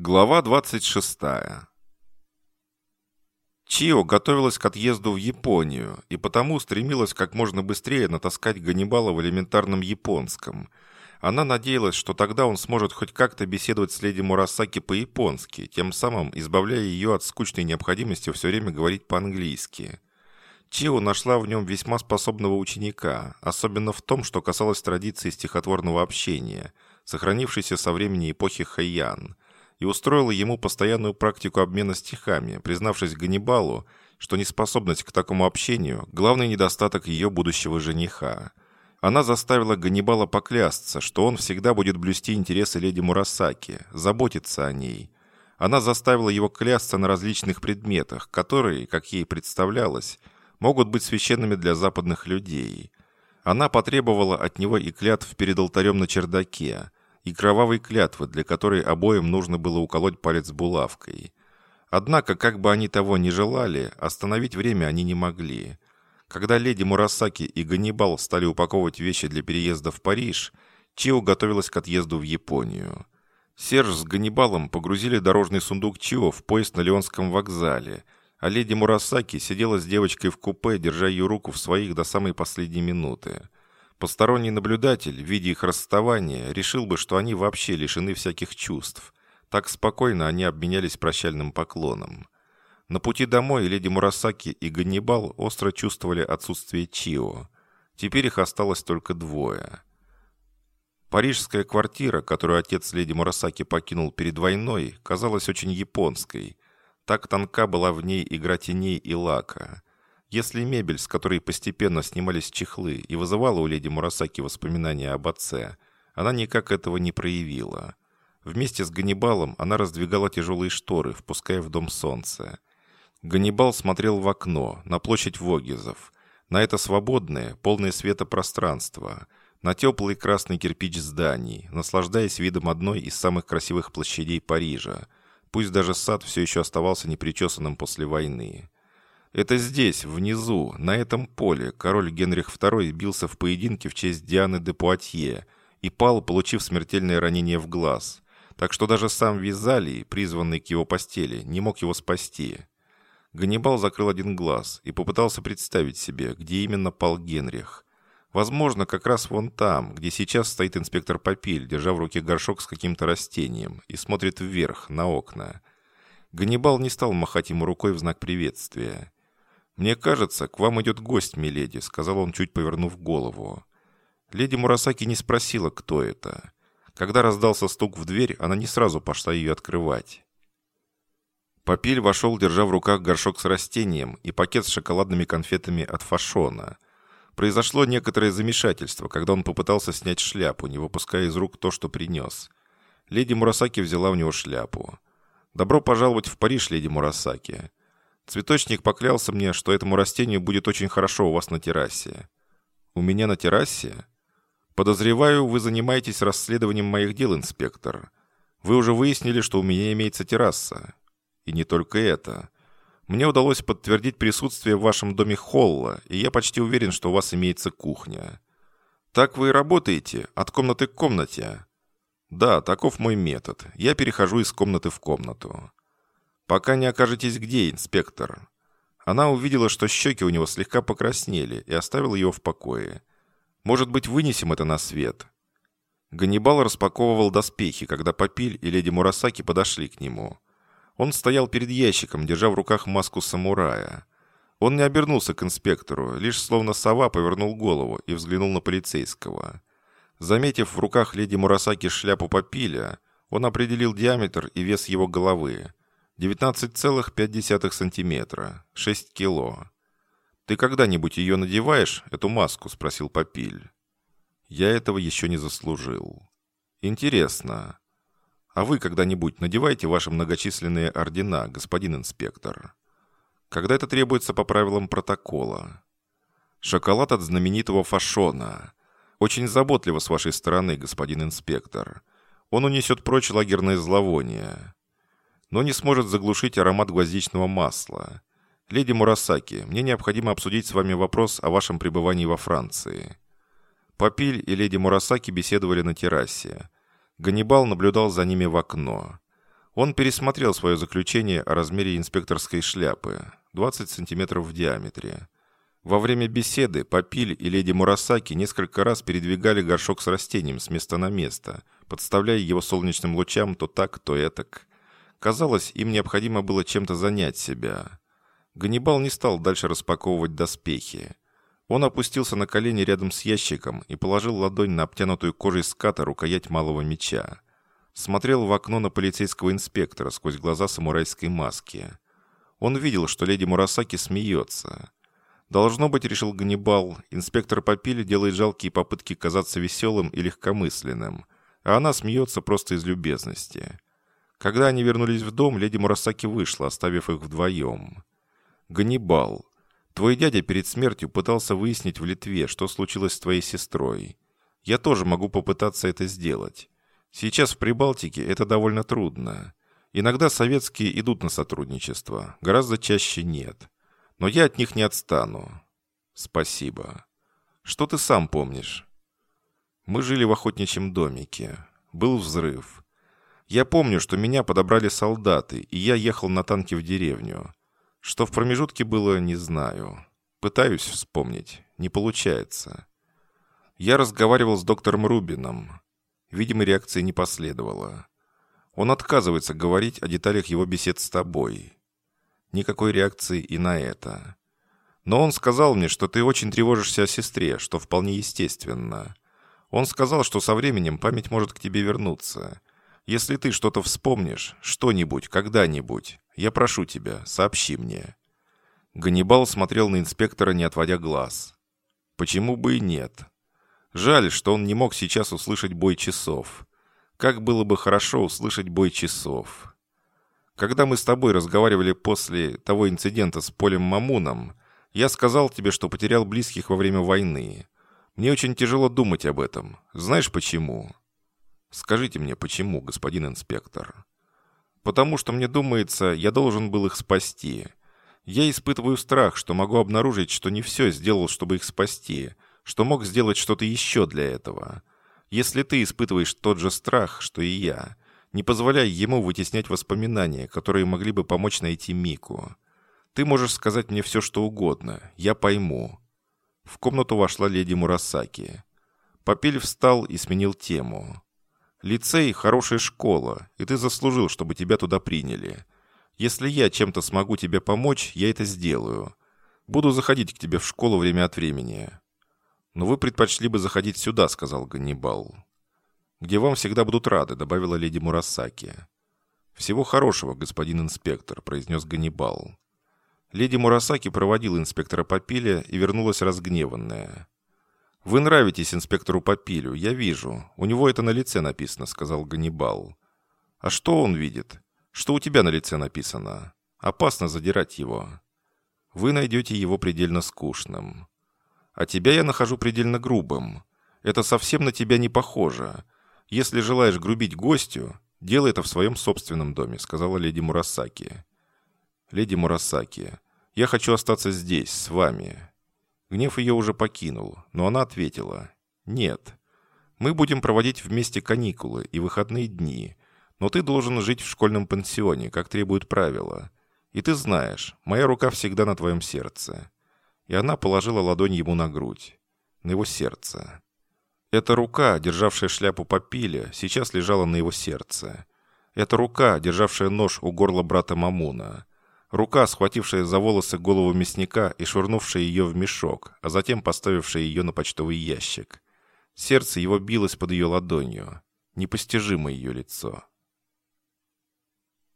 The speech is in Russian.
Глава 26. Чио готовилась к отъезду в Японию и потому стремилась как можно быстрее натаскать Ганнибала в элементарном японском. Она надеялась, что тогда он сможет хоть как-то беседовать с леди Мурасаки по-японски, тем самым избавляя ее от скучной необходимости все время говорить по-английски. Чио нашла в нем весьма способного ученика, особенно в том, что касалось традиции стихотворного общения, сохранившейся со времени эпохи Хэйян – и устроила ему постоянную практику обмена стихами, признавшись Ганнибалу, что неспособность к такому общению – главный недостаток ее будущего жениха. Она заставила Ганнибала поклясться, что он всегда будет блюсти интересы леди Мурасаки, заботиться о ней. Она заставила его клясться на различных предметах, которые, как ей представлялось, могут быть священными для западных людей. Она потребовала от него и клятв перед алтарем на чердаке – и кровавой клятвы, для которой обоим нужно было уколоть палец булавкой. Однако, как бы они того ни желали, остановить время они не могли. Когда леди Мурасаки и Ганнибал стали упаковывать вещи для переезда в Париж, Чио готовилась к отъезду в Японию. Серж с Ганнибалом погрузили дорожный сундук Чио в поезд на Леонском вокзале, а леди Мурасаки сидела с девочкой в купе, держа ее руку в своих до самой последней минуты. Посторонний наблюдатель, видя их расставание, решил бы, что они вообще лишены всяких чувств. Так спокойно они обменялись прощальным поклоном. На пути домой леди Мурасаки и Ганнибал остро чувствовали отсутствие Чио. Теперь их осталось только двое. Парижская квартира, которую отец леди Мурасаки покинул перед войной, казалась очень японской. Так тонка была в ней игра теней и лака. Если мебель, с которой постепенно снимались чехлы, и вызывала у леди Мурасаки воспоминания об отце, она никак этого не проявила. Вместе с Ганнибалом она раздвигала тяжелые шторы, впуская в дом солнце. Ганнибал смотрел в окно, на площадь Вогизов, на это свободное, полное света пространство, на теплый красный кирпич зданий, наслаждаясь видом одной из самых красивых площадей Парижа, пусть даже сад все еще оставался непричесанным после войны. Это здесь, внизу, на этом поле, король Генрих II бился в поединке в честь Дианы де Пуатье и пал, получив смертельное ранение в глаз. Так что даже сам Визалий, призванный к его постели, не мог его спасти. Ганнибал закрыл один глаз и попытался представить себе, где именно пал Генрих. Возможно, как раз вон там, где сейчас стоит инспектор Попиль, держа в руке горшок с каким-то растением, и смотрит вверх, на окна. Ганнибал не стал махать ему рукой в знак приветствия. «Мне кажется, к вам идет гость, миледи», — сказал он, чуть повернув голову. Леди Мурасаки не спросила, кто это. Когда раздался стук в дверь, она не сразу пошла ее открывать. Попиль вошел, держа в руках горшок с растением и пакет с шоколадными конфетами от фашона. Произошло некоторое замешательство, когда он попытался снять шляпу, не выпуская из рук то, что принес. Леди Мурасаки взяла у него шляпу. «Добро пожаловать в Париж, леди Мурасаки. Цветочник поклялся мне, что этому растению будет очень хорошо у вас на террасе. У меня на террасе? Подозреваю, вы занимаетесь расследованием моих дел, инспектор. Вы уже выяснили, что у меня имеется терраса. И не только это. Мне удалось подтвердить присутствие в вашем доме холла, и я почти уверен, что у вас имеется кухня. Так вы и работаете, от комнаты к комнате. Да, таков мой метод. Я перехожу из комнаты в комнату. «Пока не окажетесь где, инспектор». Она увидела, что щеки у него слегка покраснели, и оставила его в покое. «Может быть, вынесем это на свет?» Ганнибал распаковывал доспехи, когда Попиль и леди Мурасаки подошли к нему. Он стоял перед ящиком, держа в руках маску самурая. Он не обернулся к инспектору, лишь словно сова повернул голову и взглянул на полицейского. Заметив в руках леди Мурасаки шляпу Попиля, он определил диаметр и вес его головы. 19,5 сантиметра, 6 кило. «Ты когда-нибудь ее надеваешь, эту маску?» – спросил Попиль. «Я этого еще не заслужил». «Интересно. А вы когда-нибудь надеваете ваши многочисленные ордена, господин инспектор?» «Когда это требуется по правилам протокола?» «Шоколад от знаменитого фашона. Очень заботливо с вашей стороны, господин инспектор. Он унесет прочь лагерное зловоние» но не сможет заглушить аромат гвоздичного масла. Леди Мурасаки, мне необходимо обсудить с вами вопрос о вашем пребывании во Франции». Попиль и леди Мурасаки беседовали на террасе. Ганнибал наблюдал за ними в окно. Он пересмотрел свое заключение о размере инспекторской шляпы, 20 сантиметров в диаметре. Во время беседы Папиль и леди Мурасаки несколько раз передвигали горшок с растением с места на место, подставляя его солнечным лучам то так, то этак. Казалось, им необходимо было чем-то занять себя. Ганнибал не стал дальше распаковывать доспехи. Он опустился на колени рядом с ящиком и положил ладонь на обтянутую кожей ската рукоять малого меча. Смотрел в окно на полицейского инспектора сквозь глаза самурайской маски. Он видел, что леди Мурасаки смеется. Должно быть, решил Ганнибал, инспектор Попили делает жалкие попытки казаться веселым и легкомысленным, а она смеется просто из любезности. Когда они вернулись в дом, леди Мурасаки вышла, оставив их вдвоем. «Ганнибал, твой дядя перед смертью пытался выяснить в Литве, что случилось с твоей сестрой. Я тоже могу попытаться это сделать. Сейчас в Прибалтике это довольно трудно. Иногда советские идут на сотрудничество, гораздо чаще нет. Но я от них не отстану. Спасибо. Что ты сам помнишь? Мы жили в охотничьем домике. Был взрыв. Я помню, что меня подобрали солдаты, и я ехал на танке в деревню. Что в промежутке было, не знаю. Пытаюсь вспомнить. Не получается. Я разговаривал с доктором Рубином. Видимо, реакции не последовало. Он отказывается говорить о деталях его бесед с тобой. Никакой реакции и на это. Но он сказал мне, что ты очень тревожишься о сестре, что вполне естественно. Он сказал, что со временем память может к тебе вернуться. Если ты что-то вспомнишь, что-нибудь, когда-нибудь, я прошу тебя, сообщи мне». Ганнибал смотрел на инспектора, не отводя глаз. «Почему бы и нет? Жаль, что он не мог сейчас услышать бой часов. Как было бы хорошо услышать бой часов. Когда мы с тобой разговаривали после того инцидента с Полем Мамуном, я сказал тебе, что потерял близких во время войны. Мне очень тяжело думать об этом. Знаешь почему? Скажите мне, почему, господин инспектор? Потому что мне думается, я должен был их спасти. Я испытываю страх, что могу обнаружить, что не все сделал, чтобы их спасти, что мог сделать что-то еще для этого. Если ты испытываешь тот же страх, что и я, не позволяй ему вытеснять воспоминания, которые могли бы помочь найти Мику. Ты можешь сказать мне все, что угодно, я пойму». В комнату вошла леди Мурасаки. Попель встал и сменил тему. «Лицей – хорошая школа, и ты заслужил, чтобы тебя туда приняли. Если я чем-то смогу тебе помочь, я это сделаю. Буду заходить к тебе в школу время от времени. «Но вы предпочли бы заходить сюда», — сказал Ганнибал. «Где вам всегда будут рады», — добавила леди Мурасаки. «Всего хорошего, господин инспектор», — произнес Ганнибал. Леди Мурасаки проводила инспектора Папиля и вернулась разгневанная. «Вы нравитесь инспектору Папилю, я вижу. У него это на лице написано», — сказал Ганнибал. «А что он видит? Что у тебя на лице написано? Опасно задирать его. Вы найдете его предельно скучным. А тебя я нахожу предельно грубым. Это совсем на тебя не похоже. Если желаешь грубить гостю, делай это в своем собственном доме», — сказала леди Мурасаки. «Леди Мурасаки, я хочу остаться здесь, с вами». Гнев ее уже покинул, но она ответила. «Нет. Мы будем проводить вместе каникулы и выходные дни, но ты должен жить в школьном пансионе, как требуют правила. И ты знаешь, моя рука всегда на твоем сердце и она положила ладонь ему на грудь, на его сердце. Эта рука, державшая шляпу Папиля, сейчас лежала на его сердце. Эта рука, державшая нож у горла брата Мамуна. Рука, схватившая за волосы голову мясника и швырнувшая ее в мешок, а затем поставившая ее на почтовый ящик. Сердце его билось под ее ладонью. Непостижимое ее лицо.